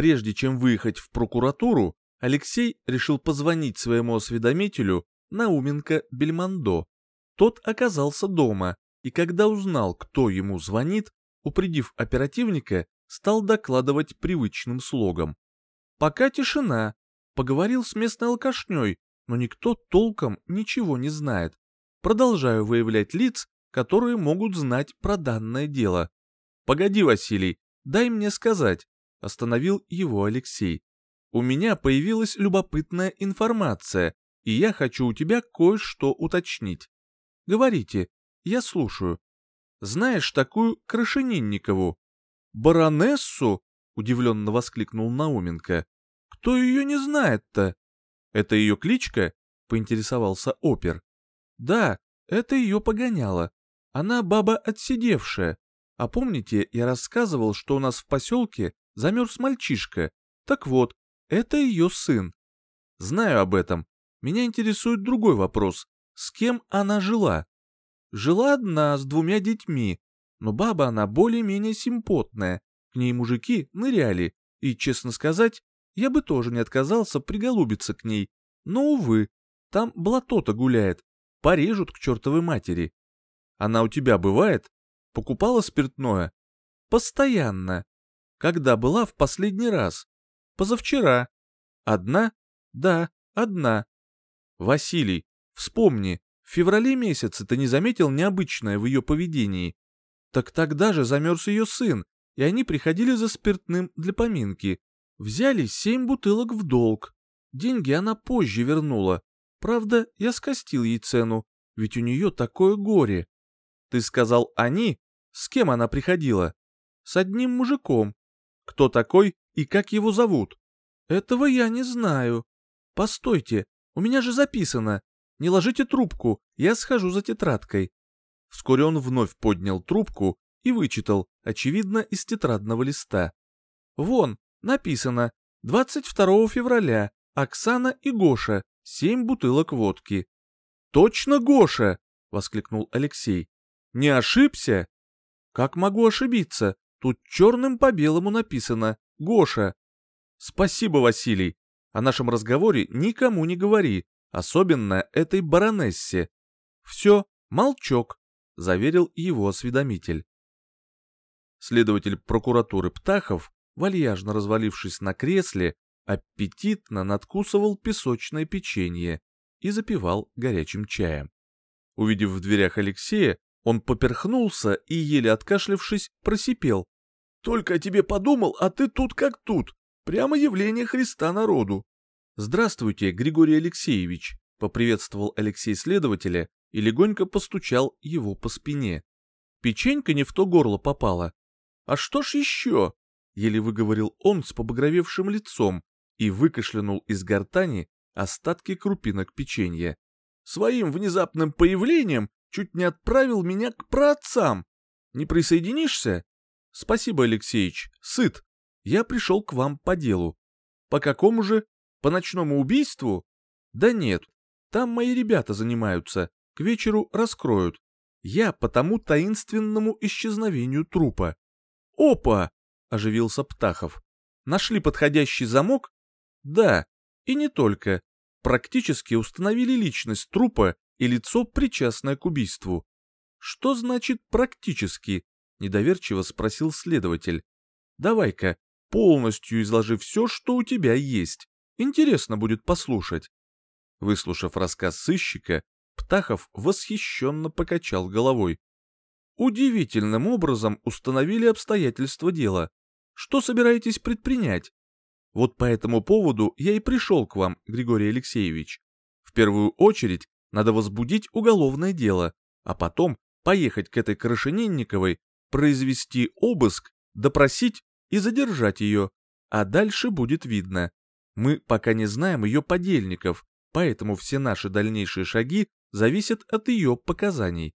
Прежде чем выехать в прокуратуру, Алексей решил позвонить своему осведомителю Науменко Бельмондо. Тот оказался дома, и когда узнал, кто ему звонит, упредив оперативника, стал докладывать привычным слогом. Пока тишина. Поговорил с местной алкашней, но никто толком ничего не знает. Продолжаю выявлять лиц, которые могут знать про данное дело. «Погоди, Василий, дай мне сказать», — остановил его Алексей. «У меня появилась любопытная информация, и я хочу у тебя кое-что уточнить. Говорите, я слушаю. Знаешь такую Крашенинникову?» «Баронессу?» — удивленно воскликнул Науменко. «Кто ее не знает-то?» «Это ее кличка?» — поинтересовался опер. «Да, это ее погоняло. Она баба отсидевшая. А помните, я рассказывал, что у нас в поселке замерз мальчишка? Так вот, это ее сын. Знаю об этом. Меня интересует другой вопрос. С кем она жила? Жила одна, с двумя детьми. Но баба она более-менее симпотная. К ней мужики ныряли. И, честно сказать, я бы тоже не отказался приголубиться к ней. Но, увы, там блато-то гуляет. Порежут к чертовой матери. Она у тебя бывает? Покупала спиртное? Постоянно. Когда была в последний раз? Позавчера. Одна? Да, одна. Василий, вспомни, в феврале месяце ты не заметил необычное в ее поведении. Так тогда же замерз ее сын, и они приходили за спиртным для поминки. Взяли семь бутылок в долг. Деньги она позже вернула. Правда, я скостил ей цену, ведь у нее такое горе. Ты сказал «они»? С кем она приходила? С одним мужиком. Кто такой и как его зовут? Этого я не знаю. Постойте, у меня же записано. Не ложите трубку, я схожу за тетрадкой. Вскоре он вновь поднял трубку и вычитал, очевидно, из тетрадного листа. Вон, написано, 22 февраля, Оксана и Гоша, семь бутылок водки. «Точно Гоша!» — воскликнул Алексей. «Не ошибся?» «Как могу ошибиться? Тут черным по белому написано «Гоша». «Спасибо, Василий. О нашем разговоре никому не говори, особенно этой баронессе. Все, молчок», — заверил его осведомитель. Следователь прокуратуры Птахов, вальяжно развалившись на кресле, аппетитно надкусывал песочное печенье и запивал горячим чаем. Увидев в дверях Алексея, он поперхнулся и, еле откашлившись, просипел. «Только о тебе подумал, а ты тут как тут. Прямо явление Христа народу». «Здравствуйте, Григорий Алексеевич», — поприветствовал Алексей следователя и легонько постучал его по спине. Печенька не в то горло попала. «А что ж еще?» — еле выговорил он с побагровевшим лицом и выкашлянул из гортани остатки крупинок печенья. «Своим внезапным появлением чуть не отправил меня к праотцам. Не присоединишься?» «Спасибо, Алексеич, сыт. Я пришел к вам по делу. По какому же? По ночному убийству? Да нет, там мои ребята занимаются, к вечеру раскроют. Я по тому таинственному исчезновению трупа. Опа! Оживился Птахов. Нашли подходящий замок? Да, и не только. Практически установили личность трупа и лицо, причастное к убийству. Что значит «практически»? Недоверчиво спросил следователь. Давай-ка, полностью изложи все, что у тебя есть. Интересно будет послушать. Выслушав рассказ сыщика, Птахов восхищенно покачал головой. Удивительным образом установили обстоятельства дела. Что собираетесь предпринять? Вот по этому поводу я и пришел к вам, Григорий Алексеевич. В первую очередь надо возбудить уголовное дело, а потом поехать к этой Крашенинниковой, произвести обыск, допросить и задержать ее, а дальше будет видно. Мы пока не знаем ее подельников, поэтому все наши дальнейшие шаги зависят от ее показаний.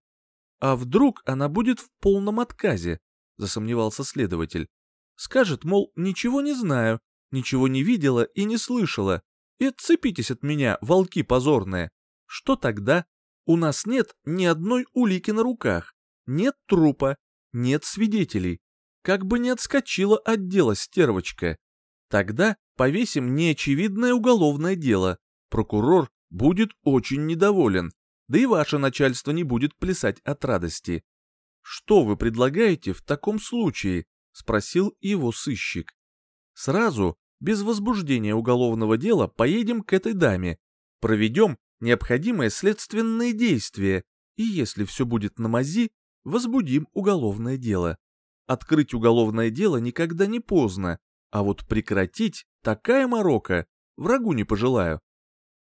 А вдруг она будет в полном отказе, засомневался следователь. Скажет, мол, ничего не знаю, ничего не видела и не слышала, и отцепитесь от меня, волки позорные. Что тогда? У нас нет ни одной улики на руках, нет трупа, нет свидетелей. Как бы не отскочила от дела стервочка. Тогда повесим неочевидное уголовное дело. Прокурор будет очень недоволен, да и ваше начальство не будет плясать от радости. Что вы предлагаете в таком случае? Спросил его сыщик. Сразу, без возбуждения уголовного дела, поедем к этой даме, проведем необходимые следственные действия, и если все будет на мази, возбудим уголовное дело. Открыть уголовное дело никогда не поздно, а вот прекратить такая морока врагу не пожелаю.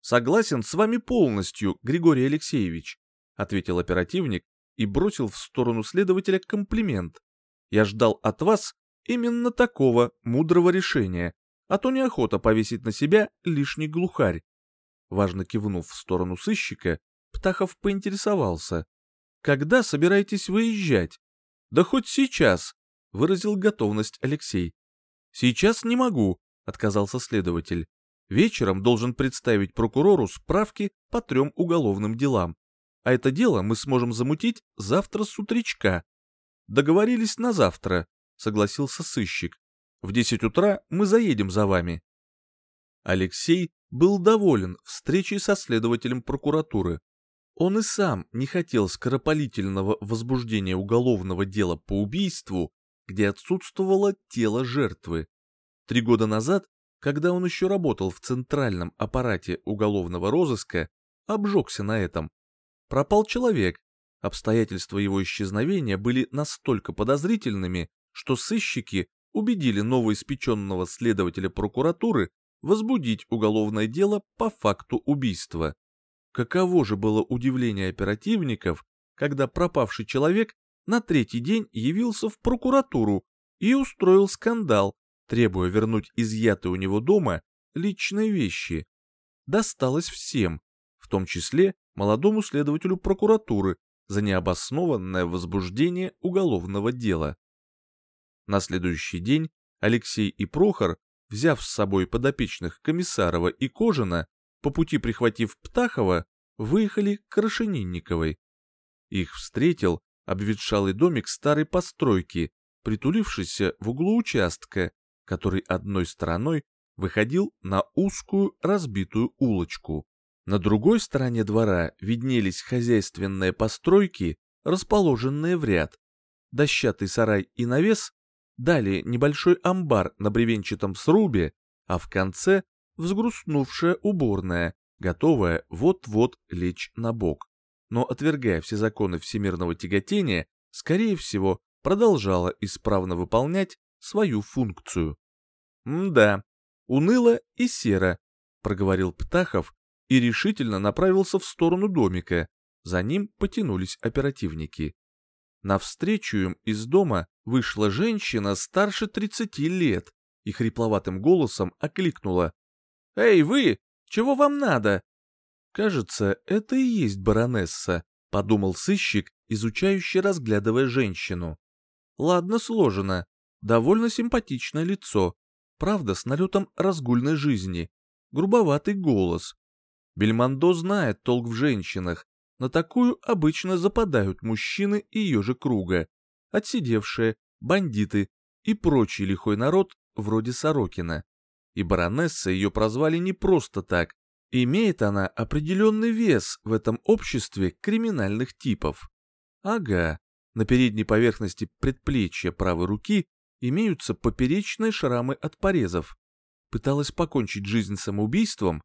Согласен с вами полностью, Григорий Алексеевич, ответил оперативник и бросил в сторону следователя комплимент. Я ждал от вас именно такого мудрого решения, а то неохота повесить на себя лишний глухарь. Важно кивнув в сторону сыщика, Птахов поинтересовался. «Когда собираетесь выезжать?» «Да хоть сейчас», — выразил готовность Алексей. «Сейчас не могу», — отказался следователь. «Вечером должен представить прокурору справки по трем уголовным делам. А это дело мы сможем замутить завтра с утречка». «Договорились на завтра», — согласился сыщик. «В десять утра мы заедем за вами». Алексей был доволен встречей со следователем прокуратуры. Он и сам не хотел скоропалительного возбуждения уголовного дела по убийству, где отсутствовало тело жертвы. Три года назад, когда он еще работал в центральном аппарате уголовного розыска, обжегся на этом. Пропал человек, обстоятельства его исчезновения были настолько подозрительными, что сыщики убедили новоиспеченного следователя прокуратуры возбудить уголовное дело по факту убийства. Каково же было удивление оперативников, когда пропавший человек на третий день явился в прокуратуру и устроил скандал, требуя вернуть изъятые у него дома личные вещи. Досталось всем, в том числе молодому следователю прокуратуры за необоснованное возбуждение уголовного дела. На следующий день Алексей и Прохор взяв с собой подопечных Комиссарова и Кожина, по пути прихватив Птахова, выехали к Крашенинниковой. Их встретил обветшалый домик старой постройки, притулившийся в углу участка, который одной стороной выходил на узкую разбитую улочку. На другой стороне двора виднелись хозяйственные постройки, расположенные в ряд. Дощатый сарай и навес далее небольшой амбар на бревенчатом срубе, а в конце взгрустнувшая уборная, готовая вот-вот лечь на бок. Но, отвергая все законы всемирного тяготения, скорее всего, продолжала исправно выполнять свою функцию. «М-да, уныло и серо», — проговорил Птахов и решительно направился в сторону домика. За ним потянулись оперативники. Навстречу им из дома вышла женщина старше 30 лет и хрипловатым голосом окликнула. «Эй, вы! Чего вам надо?» «Кажется, это и есть баронесса», — подумал сыщик, изучающий, разглядывая женщину. «Ладно сложено. Довольно симпатичное лицо. Правда, с налетом разгульной жизни. Грубоватый голос. Бельмондо знает толк в женщинах на такую обычно западают мужчины ее же круга, отсидевшие, бандиты и прочий лихой народ вроде Сорокина. И баронесса ее прозвали не просто так. Имеет она определенный вес в этом обществе криминальных типов. Ага, на передней поверхности предплечья правой руки имеются поперечные шрамы от порезов. Пыталась покончить жизнь самоубийством?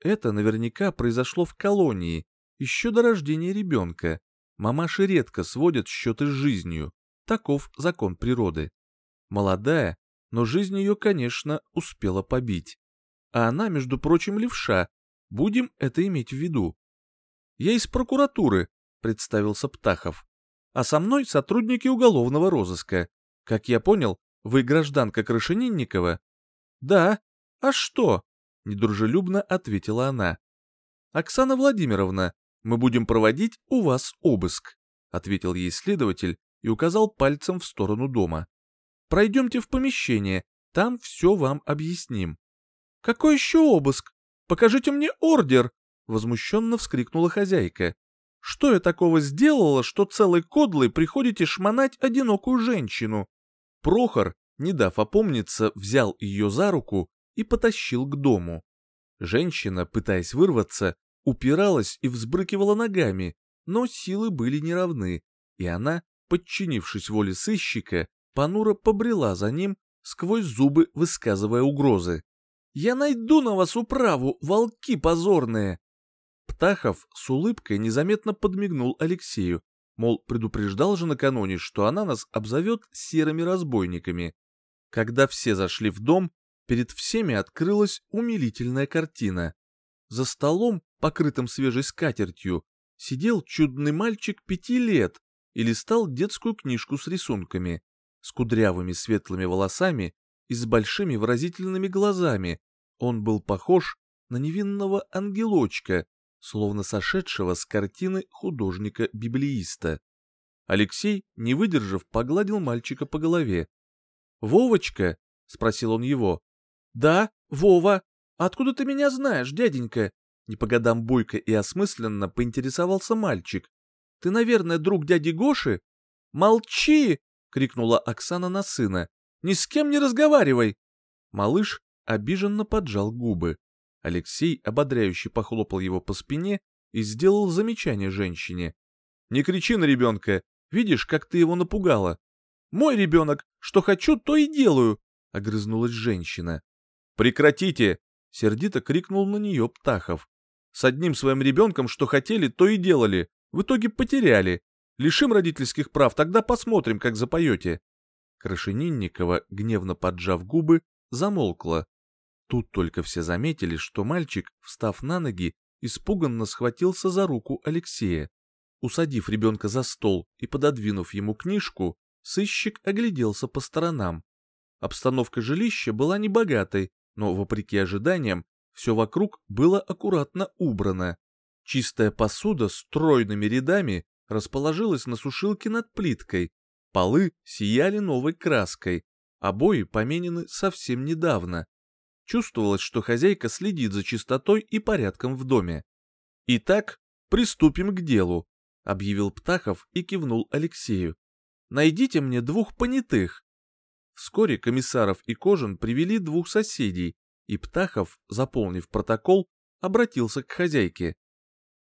Это наверняка произошло в колонии, еще до рождения ребенка мамаши редко сводят счеты с жизнью, таков закон природы. Молодая, но жизнь ее, конечно, успела побить. А она, между прочим, левша, будем это иметь в виду. Я из прокуратуры, представился Птахов. А со мной сотрудники уголовного розыска. Как я понял, вы гражданка Крашенинникова? Да. А что? Недружелюбно ответила она. Оксана Владимировна, мы будем проводить у вас обыск», — ответил ей следователь и указал пальцем в сторону дома. «Пройдемте в помещение, там все вам объясним». «Какой еще обыск? Покажите мне ордер!» — возмущенно вскрикнула хозяйка. «Что я такого сделала, что целой кодлой приходите шмонать одинокую женщину?» Прохор не дав опомниться, взял ее за руку и потащил к дому. Женщина, пытаясь вырваться, упиралась и взбрыкивала ногами, но силы были неравны, и она, подчинившись воле сыщика, понуро побрела за ним, сквозь зубы высказывая угрозы. «Я найду на вас управу, волки позорные!» Птахов с улыбкой незаметно подмигнул Алексею, мол, предупреждал же накануне, что она нас обзовет серыми разбойниками. Когда все зашли в дом, перед всеми открылась умилительная картина. За столом, покрытым свежей скатертью, сидел чудный мальчик пяти лет и листал детскую книжку с рисунками, с кудрявыми светлыми волосами и с большими выразительными глазами. Он был похож на невинного ангелочка, словно сошедшего с картины художника-библеиста. Алексей, не выдержав, погладил мальчика по голове. «Вовочка?» — спросил он его. «Да, Вова. Откуда ты меня знаешь, дяденька?» Не по годам бойко и осмысленно поинтересовался мальчик. «Ты, наверное, друг дяди Гоши?» «Молчи!» — крикнула Оксана на сына. «Ни с кем не разговаривай!» Малыш обиженно поджал губы. Алексей ободряюще похлопал его по спине и сделал замечание женщине. «Не кричи на ребенка! Видишь, как ты его напугала!» «Мой ребенок! Что хочу, то и делаю!» — огрызнулась женщина. «Прекратите!» — сердито крикнул на нее Птахов. «С одним своим ребенком, что хотели, то и делали. В итоге потеряли. Лишим родительских прав, тогда посмотрим, как запоете». Крашенинникова, гневно поджав губы, замолкла. Тут только все заметили, что мальчик, встав на ноги, испуганно схватился за руку Алексея. Усадив ребенка за стол и пододвинув ему книжку, сыщик огляделся по сторонам. Обстановка жилища была небогатой, но, вопреки ожиданиям, все вокруг было аккуратно убрано. Чистая посуда с тройными рядами расположилась на сушилке над плиткой, полы сияли новой краской, обои поменены совсем недавно. Чувствовалось, что хозяйка следит за чистотой и порядком в доме. «Итак, приступим к делу», — объявил Птахов и кивнул Алексею. «Найдите мне двух понятых». Вскоре комиссаров и Кожин привели двух соседей, и Птахов, заполнив протокол, обратился к хозяйке.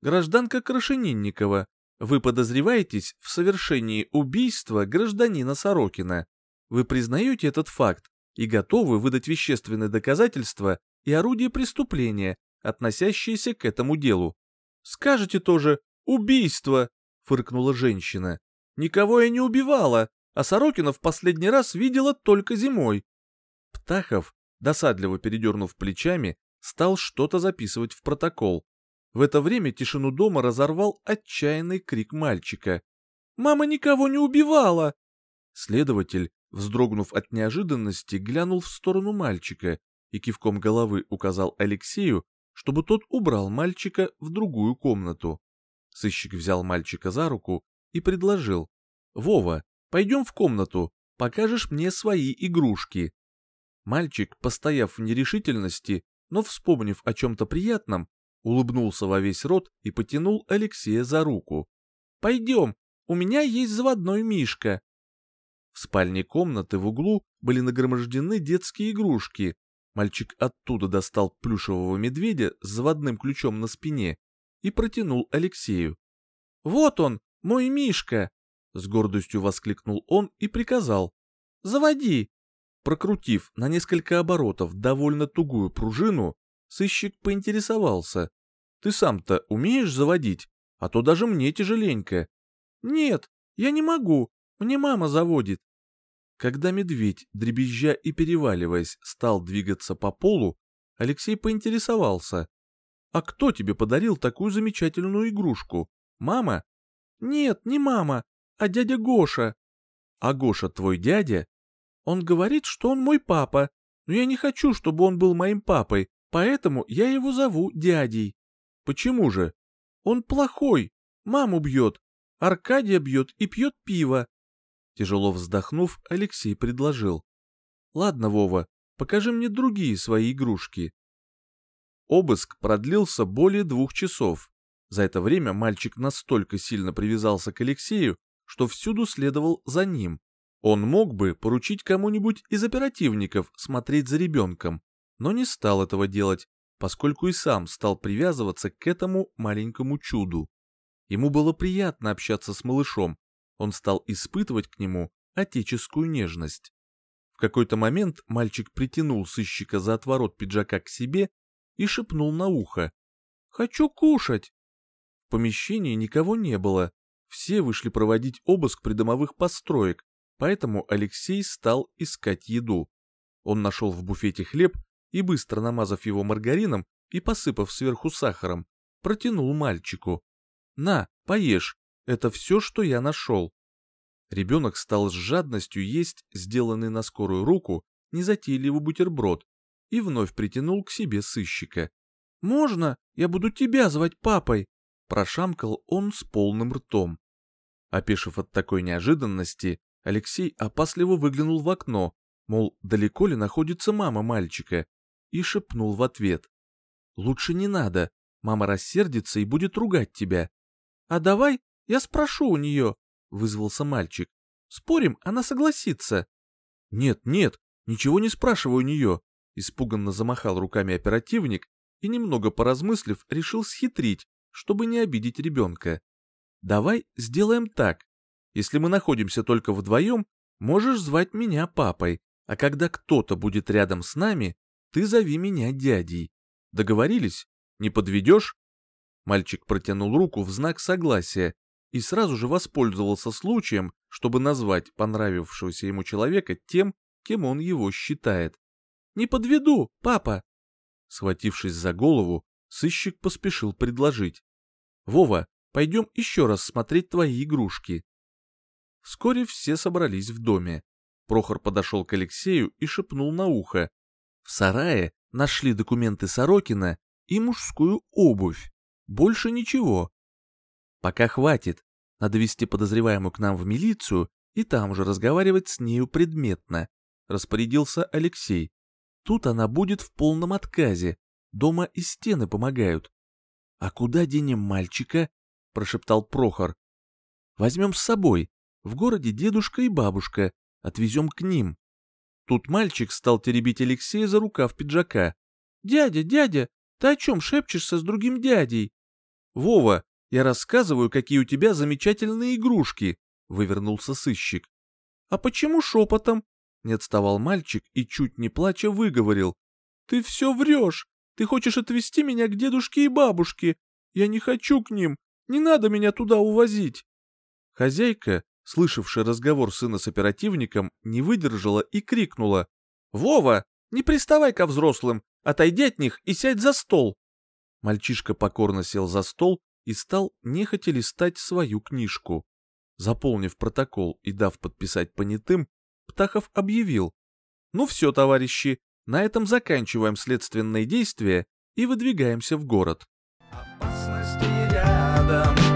«Гражданка Крашенинникова, вы подозреваетесь в совершении убийства гражданина Сорокина. Вы признаете этот факт и готовы выдать вещественные доказательства и орудие преступления, относящиеся к этому делу. Скажете тоже «убийство», — фыркнула женщина. «Никого я не убивала, а Сорокина в последний раз видела только зимой». Птахов, досадливо передернув плечами, стал что-то записывать в протокол. В это время тишину дома разорвал отчаянный крик мальчика. «Мама никого не убивала!» Следователь, вздрогнув от неожиданности, глянул в сторону мальчика и кивком головы указал Алексею, чтобы тот убрал мальчика в другую комнату. Сыщик взял мальчика за руку и предложил. «Вова, пойдем в комнату, покажешь мне свои игрушки». Мальчик, постояв в нерешительности, но вспомнив о чем-то приятном, улыбнулся во весь рот и потянул Алексея за руку. «Пойдем, у меня есть заводной мишка, в спальне комнаты в углу были нагромождены детские игрушки. Мальчик оттуда достал плюшевого медведя с заводным ключом на спине и протянул Алексею. «Вот он, мой Мишка!» С гордостью воскликнул он и приказал. «Заводи!» Прокрутив на несколько оборотов довольно тугую пружину, сыщик поинтересовался. «Ты сам-то умеешь заводить? А то даже мне тяжеленько». «Нет, я не могу. Мне мама заводит. Когда медведь, дребезжа и переваливаясь, стал двигаться по полу, Алексей поинтересовался. «А кто тебе подарил такую замечательную игрушку? Мама?» «Нет, не мама, а дядя Гоша». «А Гоша твой дядя?» «Он говорит, что он мой папа, но я не хочу, чтобы он был моим папой, поэтому я его зову дядей». «Почему же?» «Он плохой, маму бьет, Аркадия бьет и пьет пиво, Тяжело вздохнув, Алексей предложил. «Ладно, Вова, покажи мне другие свои игрушки». Обыск продлился более двух часов. За это время мальчик настолько сильно привязался к Алексею, что всюду следовал за ним. Он мог бы поручить кому-нибудь из оперативников смотреть за ребенком, но не стал этого делать, поскольку и сам стал привязываться к этому маленькому чуду. Ему было приятно общаться с малышом, он стал испытывать к нему отеческую нежность. В какой-то момент мальчик притянул сыщика за отворот пиджака к себе и шепнул на ухо. «Хочу кушать!» В помещении никого не было, все вышли проводить обыск придомовых построек, поэтому Алексей стал искать еду. Он нашел в буфете хлеб и, быстро намазав его маргарином и посыпав сверху сахаром, протянул мальчику. «На, поешь, это все, что я нашел». Ребенок стал с жадностью есть сделанный на скорую руку незатейливый бутерброд и вновь притянул к себе сыщика. «Можно? Я буду тебя звать папой!» Прошамкал он с полным ртом. Опешив от такой неожиданности, Алексей опасливо выглянул в окно, мол, далеко ли находится мама мальчика, и шепнул в ответ. «Лучше не надо, мама рассердится и будет ругать тебя». «А давай я спрошу у нее», — вызвался мальчик. «Спорим, она согласится». «Нет, нет, ничего не спрашивай у нее», — испуганно замахал руками оперативник и, немного поразмыслив, решил схитрить, чтобы не обидеть ребенка. «Давай сделаем так. Если мы находимся только вдвоем, можешь звать меня папой, а когда кто-то будет рядом с нами, ты зови меня дядей. Договорились? Не подведешь?» Мальчик протянул руку в знак согласия и сразу же воспользовался случаем, чтобы назвать понравившегося ему человека тем, кем он его считает. «Не подведу, папа!» Схватившись за голову, сыщик поспешил предложить. «Вова, пойдем еще раз смотреть твои игрушки». Вскоре все собрались в доме. Прохор подошел к Алексею и шепнул на ухо. В сарае нашли документы Сорокина и мужскую обувь. Больше ничего. Пока хватит. Надо вести подозреваемую к нам в милицию и там уже разговаривать с нею предметно, распорядился Алексей. Тут она будет в полном отказе. Дома и стены помогают. А куда денем мальчика? прошептал Прохор. Возьмем с собой. В городе дедушка и бабушка. Отвезем к ним. Тут мальчик стал теребить Алексея за рукав пиджака. «Дядя, дядя, ты о чем шепчешься с другим дядей?» «Вова, я рассказываю, какие у тебя замечательные игрушки», — вывернулся сыщик. «А почему шепотом?» — не отставал мальчик и, чуть не плача, выговорил. «Ты все врешь. Ты хочешь отвезти меня к дедушке и бабушке. Я не хочу к ним. Не надо меня туда увозить». Хозяйка, слышавшая разговор сына с оперативником, не выдержала и крикнула. «Вова, не приставай ко взрослым, отойди от них и сядь за стол!» Мальчишка покорно сел за стол и стал нехотя листать свою книжку. Заполнив протокол и дав подписать понятым, Птахов объявил. «Ну все, товарищи, на этом заканчиваем следственные действия и выдвигаемся в город». Опасности рядом